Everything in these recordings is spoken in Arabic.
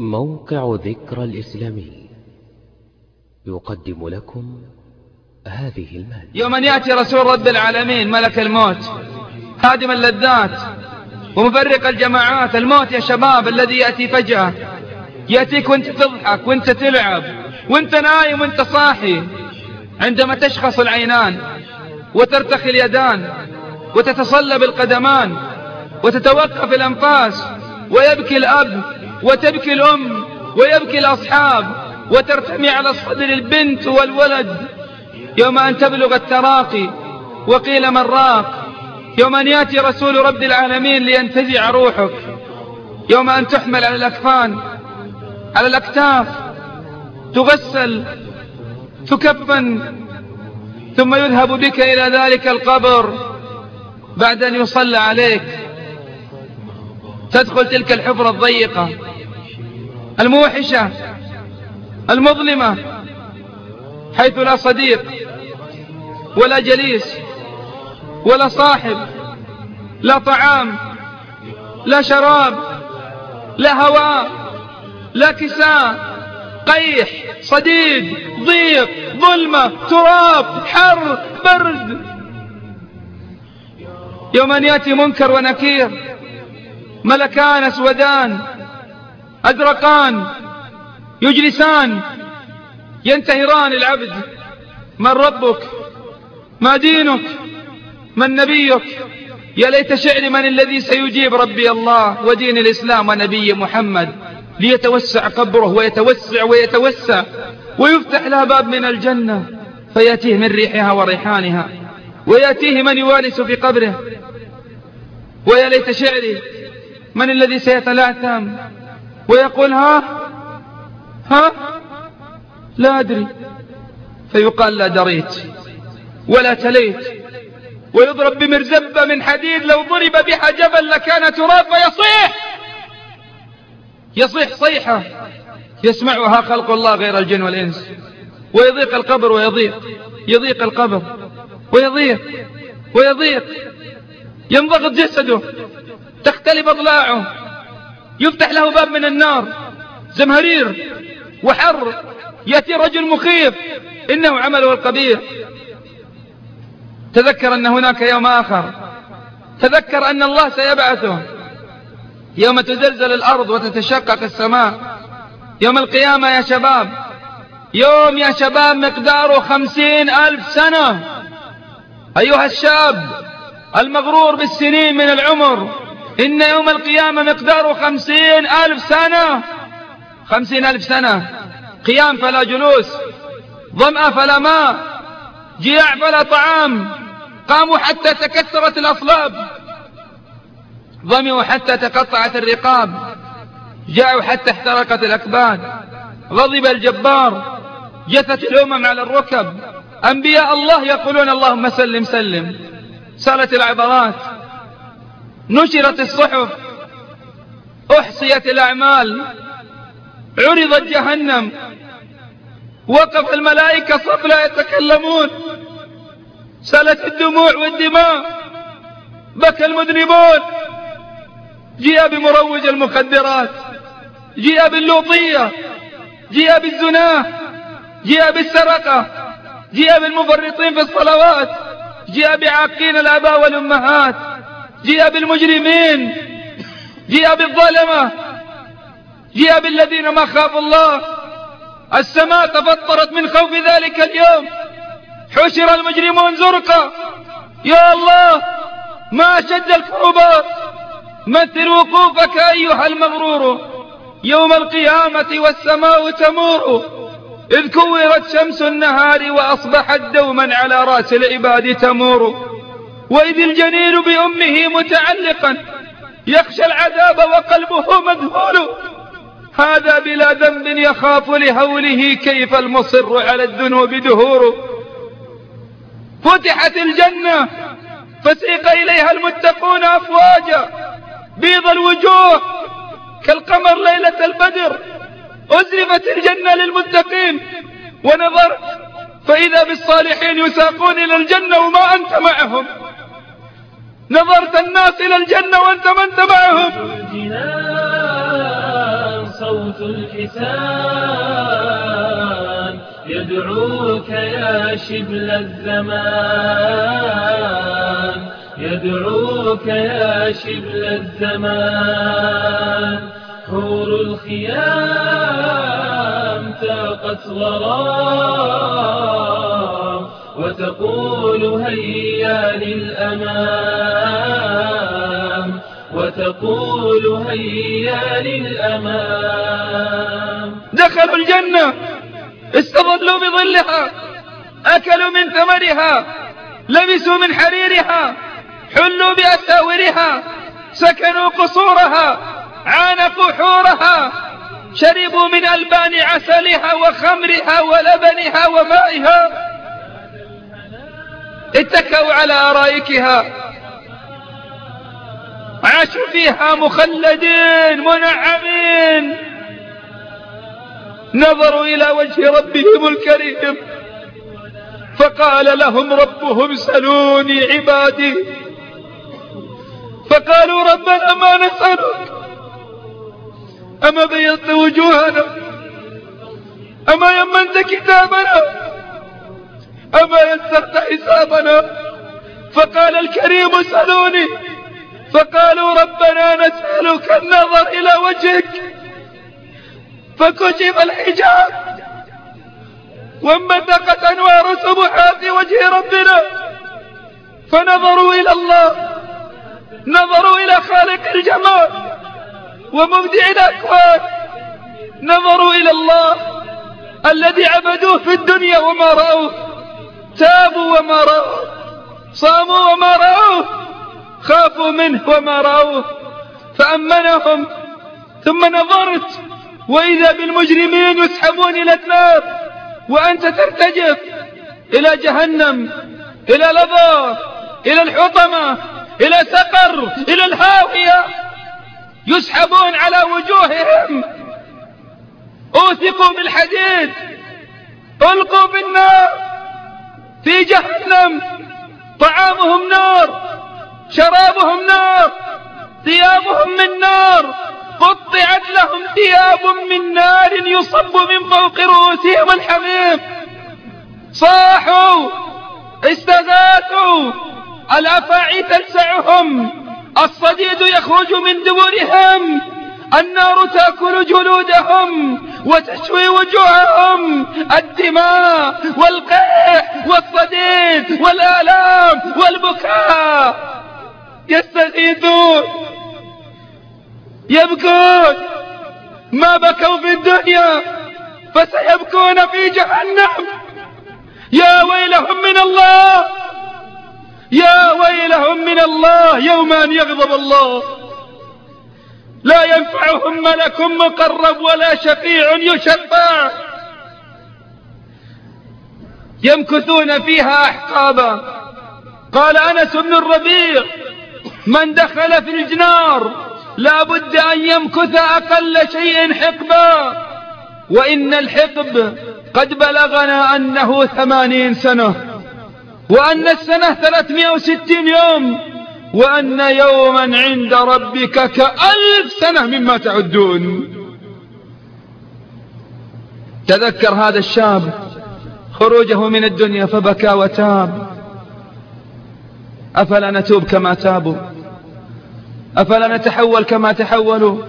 موقع ذكرى الإسلامي يقدم لكم هذه المادة يوم أن يأتي رسول رب العالمين ملك الموت هادم اللذات ومفرق الجماعات الموت يا شباب الذي يأتي فجأة. يأتيك وأنت تضحك وأنت تلعب وأنت نايم وأنت صاحي. عندما تشخص العينان وترتخي اليدان وتتصلب القدمان وتتوقف الأنفاس ويبكي الأب وتبكي الأم ويبكي الأصحاب وترتمي على الصدر البنت والولد. يوم أن تبلغ التراقي وقيل من راق. يوم أن يأتي رسول رب العالمين لينتزع روحك. يوم أن تحمل على الأكفان على الأكتاف. تغسل تكفن ثم يذهب بك إلى ذلك القبر بعد أن يصلى عليك. تدخل تلك الحفرة الضيقة. الموحشة المظلمة حيث لا صديق ولا جليس ولا صاحب لا طعام لا شراب لا هواء لا كساء قيح صديد ضيق ظلمة تراب حر برد. يوم أن يأتي منكر ونكير ملكان أسودان أزرقان يجلسان ينتهران العبد. من ربك؟ ما دينك؟ من نبيك؟ يا ليت شعر من الذي سيجيب ربي الله ودين الإسلام ونبي محمد. ليتوسع قبره ويتوسع ويتوسع ويفتح لها باب من الجنة فيأتيه من ريحها وريحانها ويأتيه من يوالس في قبره. ويا ليت شعري من الذي سيتلاثم ويقول ها؟ ها؟ لا أدري. فيقال لا دريت ولا تليت. ويضرب بمرزبة من حديد لو ضرب بها جبل لكان تراب فيصيح. يصيح صيحة. يسمعها خلق الله غير الجن والإنس. ويضيق القبر ويضيق. يضيق القبر. ويضيق. ويضيق. ينضغط جسده. تختلف أضلاعه. يفتح له باب من النار. زمهرير وحر يأتي رجل مخيف. إنه عمله القبيح. تذكر أن هناك يوم آخر. تذكر أن الله سيبعثه. يوم تزلزل الأرض وتتشقق السماء. يوم القيامة يا شباب. يوم يا شباب مقداره خمسين ألف سنة. أيها الشاب المغرور بالسنين من العمر. إن يوم القيامة مقداره خمسين ألف سنة. خمسين ألف سنة. قيام فلا جلوس ظمأ فلا ماء جياع فلا طعام قاموا حتى تكسرت الأصلاب. ظمئوا حتى تقطعت الرقاب جاعوا حتى احترقت الأكباد. غضب الجبار جثت الأمم على الركب. أنبياء الله يقولون اللهم سلم سلم. سالت العبرات. نشرت الصحف. أحصيت الأعمال. عرضت جهنم. وقف الملائكة صف لا يتكلمون. سالت الدموع والدماء. بكى المذنبون. جيء بمروج المخدرات. جيء باللوطية. جيء بالزناه جيء بالسرقة. جيء بالمفرطين في الصلوات. جيء بعاقين الآباء والأمهات. جيء بالمجرمين جيء بالظلمة جيء بالذين ما خافوا الله. السماء تفطرت من خوف ذلك اليوم. حشر المجرمون زرقا. يا الله ما أشد الكروبات مثل وقوفك أيها المغرور. يوم القيامة والسماء تمور. إذ كورت شمس النهار وأصبحت دوما على رأس العباد تمور. وإذ الجنين بأمه متعلقا يخشى العذاب وقلبه مذهول. هذا بلا ذنب يخاف لهوله كيف المصر على الذنوب دهور. فتحت الجنة فسيق إليها المتقون أفواجا. بيض الوجوه كالقمر ليلة البدر. أزرفت الجنة للمتقين. ونظرت فإذا بالصالحين يساقون إلى الجنة وما أنت معهم. نظرت الناس إلى الجنة وأنت ما أنت معهم صوت الحسان يدعوك يا شبل الزمان. يدعوك يا شبل الزمان. حور الخيام تاقت غرام وتقول هيا للأمام وتقول هيا للأمام. دخلوا الجنة استظلوا بظلها أكلوا من ثمرها لبسوا من حريرها حلوا بأساورها سكنوا قصورها عانقوا حورها شربوا من ألبان عسلها وخمرها ولبنها ومائها. اتكوا على أرائكها. عاشوا فيها مخلدين منعمين. نظروا إلى وجه ربهم الكريم. فقال لهم ربهم سلوني عبادي. فقالوا ربنا ما نسألك. أما بيضت وجوهنا؟ أما يمنت كتابنا؟ أما يسرت حسابنا؟ فقال الكريم سألوني فقالوا ربنا نسألك النظر إلى وجهك. فكشف الحجاب. وانبثقت أنوار سبحات وجه ربنا. فنظروا إلى الله. نظروا إلى خالق الجمال. ومبدع الأكوان. نظروا إلى الله الذي عبدوه في الدنيا وما رأوه. تابوا وما رأوه صاموا وما رأوه خافوا منه وما رأوه فأمنهم ثم نظرت وإذا بالمجرمين يسحبون إلى النار وأنت ترتجف إلى جهنم إلى لظى إلى الحطمة إلى سقر إلى الهاوية يسحبون على وجوههم. أوثقوا بالحديد ألقوا بالنار. في جهنم. طعامهم نار شرابهم نار ثيابهم من نار. قطعت لهم ثياب من نار يصب من فوق رؤوسهم الحميم. صاحوا استغاثوا الأفاعي تلسعهم الصديد يخرج من دبرهم. النار تأكل جلودهم وتشوي وجوههم. الدماء والقيح والصديد والآلام والبكاء يستغيثون يبكون. ما بكوا في الدنيا فسيبكون في جهنم. يا ويلهم من الله. يا ويلهم من الله. يوم أن يغضب الله. ينفعهم ملك مقرب ولا شفيع يشفع. يمكثون فيها أحقابا. قال أنس بن الربيع من دخل في الجنار لا بد أن يمكث أقل شيء حقبا. وإن الحقب قد بلغنا أنه ثمانين سنة وأن السنة ثلاثمائة وستين يوم وأن يوما عند ربك كألف سنة مما تعدون. تذكر هذا الشاب خروجه من الدنيا فبكى وتاب. أفلا نتوب كما تابوا؟ أفلا نتحول كما تحولوا؟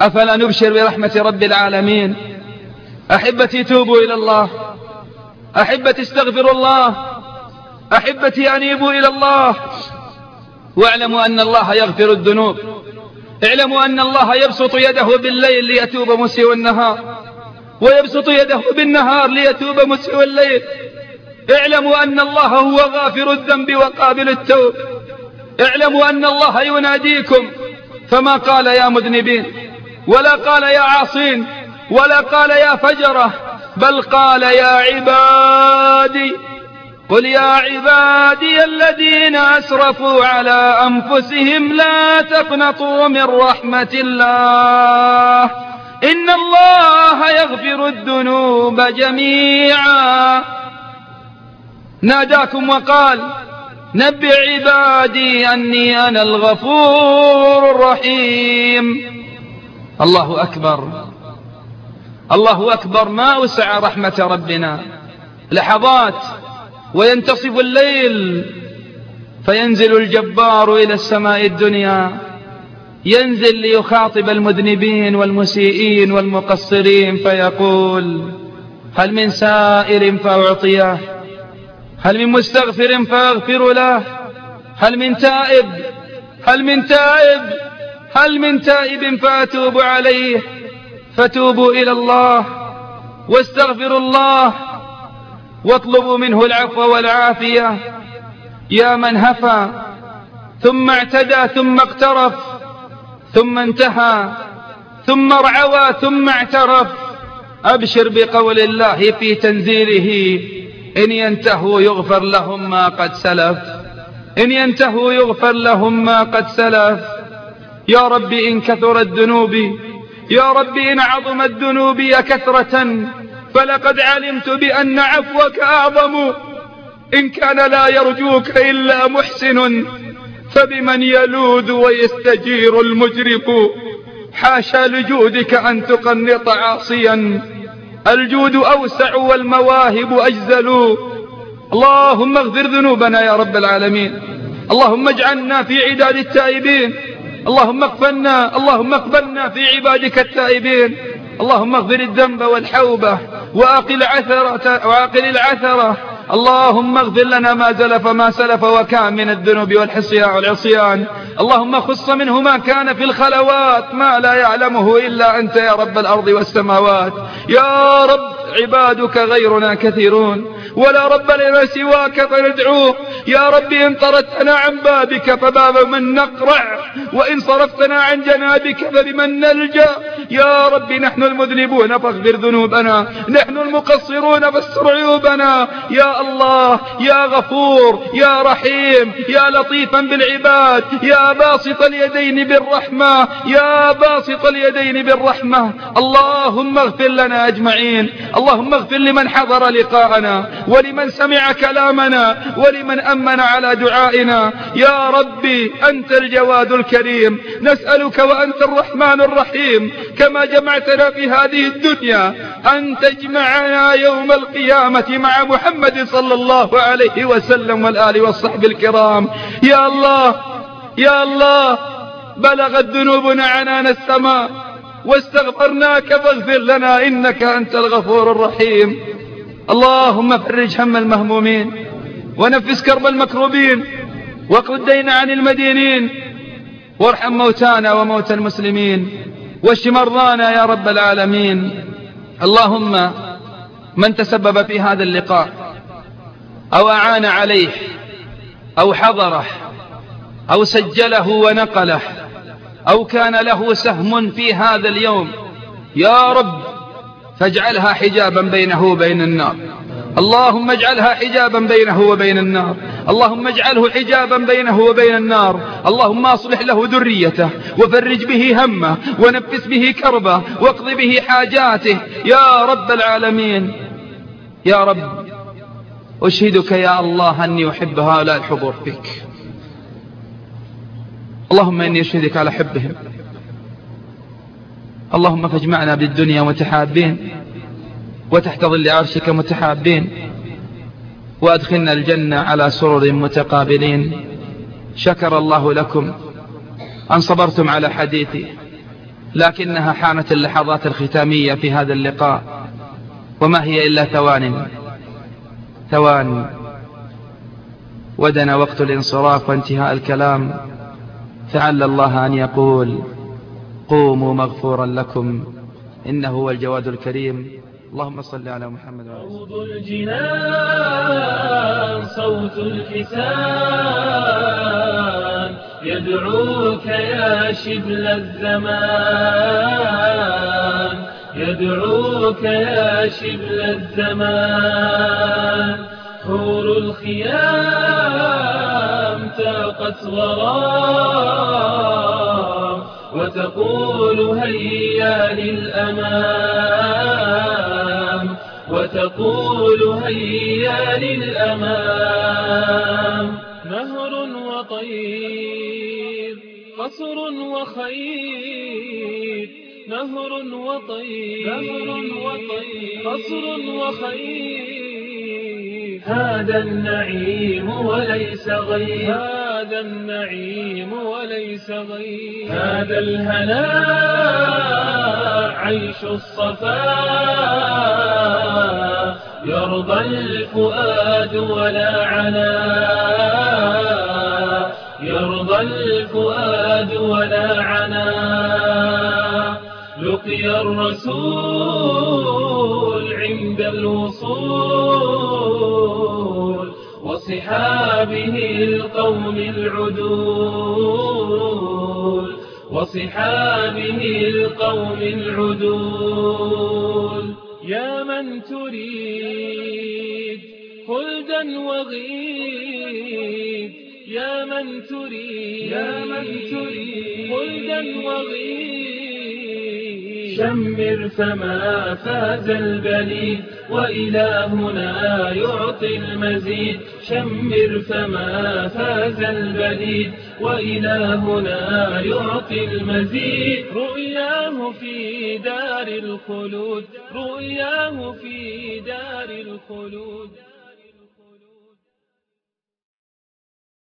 أفلا نبشر برحمة رب العالمين؟ أحبتي توبوا إلى الله. أحبتي استغفروا الله. أحبتي أنيبوا إلى الله. واعلموا أن الله يغفر الذنوب. اعلموا أن الله يبسط يده بالليل ليتوب مسيء النهار. ويبسط يده بالنهار ليتوب مسيء الليل. اعلموا أن الله هو غافر الذنب وقابل التوب. اعلموا أن الله يناديكم. فما قال يا مذنبين؟ ولا قال يا عاصين؟ ولا قال يا فجرة؟ بل قال يا عبادي. قل يا عبادي الذين أسرفوا على أنفسهم لا تقنطوا من رحمة الله إن الله يغفر الذنوب جميعا. ناداكم وقال نبع عبادي أني أنا الغفور الرحيم. الله أكبر. الله أكبر. ما وسع رحمة ربنا. لحظات وينتصف الليل فينزل الجبار إلى السماء الدنيا ينزل ليخاطب المذنبين والمسيئين والمقصرين فيقول هل من سائر فأعطيه؟ هل من مستغفر فأغفر له؟ هل من تائب؟ هل من تائب؟ هل من تائب فأتوب عليه؟ فتوبوا إلى الله واستغفروا الله واطلبوا منه العفو والعافية. يا من هفى ثم اعتدى ثم اقترف ثم انتهى ثم ارعوى ثم اعترف. أبشر بقول الله في تنزيله إن ينتهوا يغفر لهم ما قد سلف. إن ينتهوا يغفر لهم ما قد سلف. يا رب إن كثرت ذنوبي يا رب إن عظمت ذنوبي كثرة. فلقد علمت بأن عفوك أعظم. إن كان لا يرجوك إلا محسن فبمن يلوذ ويستجير المجرم حاشا لجودك أن تقنط عاصيا. الجود أوسع والمواهب أجزل. اللهم اغفر ذنوبنا يا رب العالمين. اللهم اجعلنا في عداد التائبين. اللهم اقبلنا اللهم اقبلنا في عبادك التائبين. اللهم اغفر الذنب والحوبة وأقل عثرة وأقل العثرة. اللهم اغفر لنا ما زلف ما سلف وكان من الذنوب والعصيان. اللهم خص منه ما كان في الخلوات ما لا يعلمه إلا أنت يا رب الأرض والسماوات. يا رب عبادك غيرنا كثيرون ولا رب لنا سواك فندعوه. يا رب إن طردتنا عن بابك فباب من نقرع وإن صرفتنا عن جنابك فبمن نلجأ. يا رب نحن المذنبون فاغفر ذنوبنا نحن المقصرون فاستر عيوبنا. يا الله يا غفور يا رحيم يا لطيفا بالعباد يا باسط اليدين بالرحمة يا باسط اليدين بالرحمة. اللهم اغفر لنا أجمعين اللهم اغفر لمن حضر لقاءنا ولمن سمع كلامنا ولمن أمن على دعائنا. يا ربي أنت الجواد الكريم نسألك وأنت الرحمن الرحيم. كما جمعتنا في هذه الدنيا أن تجمعنا يوم القيامة مع محمد صلى الله عليه وسلم والآل والصحب الكرام. يا الله يا الله بلغت ذنوبنا عنان السماء. واستغفرناك فاغفر لنا إنك أنت الغفور الرحيم. اللهم فرج هم المهمومين ونفس كرب المكروبين واقض الدين عن المدينين. وارحم موتانا وموتى المسلمين. واشف مرضانا يا رب العالمين. اللهم من تسبب في هذا اللقاء أو أعان عليه أو حضره أو سجله ونقله أو كان له سهم في هذا اليوم يا رب فاجعلها حجابا بينه وبين النار. اللهم اجعلها حجابا بينه وبين النار. اللهم اجعله حجابا بينه وبين النار. اللهم أصلح له ذريته وفرج به همه ونفس به كربه واقض به حاجاته. يا رب العالمين يا رب أشهدك يا الله أني أحب هؤلاء الحضور فيك. اللهم إني أشهدك على حبهم. اللهم فاجمعنا بالدنيا متحابين وتحت ظل عرشك متحابين وأدخلنا الجنة على سرر متقابلين. شكر الله لكم أن صبرتم على حديثي لكنها حانت اللحظات الختامية في هذا اللقاء وما هي إلا ثوان. ثوان. ودنا وقت الانصراف وانتهاء الكلام فعل الله أن يقول قوموا مغفورا لكم إنه هو الجواد الكريم. اللهم صل على محمد وعلى روض الجنان صوت الحسان يدعوك يا شبل الزمان. يدعوك يا شبل الزمان. حور الخيام تاقت غرام وتقول هيا للأمام وتقول هيا للأمام. نهر وطير قصر وخير. نهر وطير نهر وطير قصر وخير. هذا النعيم وليس غير. هذا النعيم وليس غير. هذا الهناء عيش الصفاء. يرضى الفؤاد ولا عنا يرضى الفؤاد ولا عنا لقي الرسول عند الوصول وصحابه القوم العدول. وصحابه القوم العدول. يا من تريد خلدا وغيد يا من تريد يا من تريد خلدا وغيد شمر فما فاز البليد وإلهنا يعطي المزيد. شمر فما فاز البليد وإلهنا يعطي المزيد. رؤياه في دار الخلود رؤياه في دار الخلود.